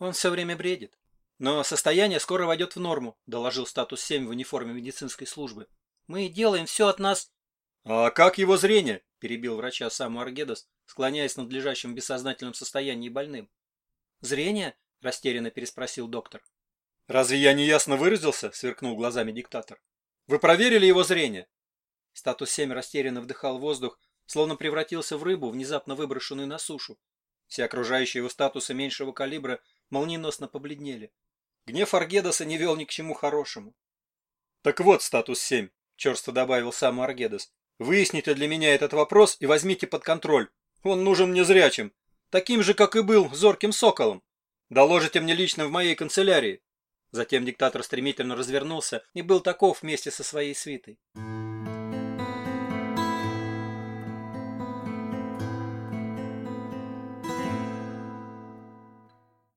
Он все время бредит. Но состояние скоро войдет в норму, доложил статус 7 в униформе медицинской службы. Мы делаем все от нас. А как его зрение? перебил врача Саму Аргедас, склоняясь над лежащим в бессознательном состоянии больным. Зрение? растерянно переспросил доктор. Разве я не ясно выразился? сверкнул глазами диктатор. Вы проверили его зрение? Статус 7 растерянно вдыхал воздух, словно превратился в рыбу, внезапно выброшенную на сушу. Все окружающие его статусы меньшего калибра молниеносно побледнели. Гнев Аргедаса не вел ни к чему хорошему. «Так вот, статус 7», — черство добавил сам Аргедас. «Выясните для меня этот вопрос и возьмите под контроль. Он нужен мне зрячим, таким же, как и был, зорким соколом. Доложите мне лично в моей канцелярии». Затем диктатор стремительно развернулся и был таков вместе со своей свитой.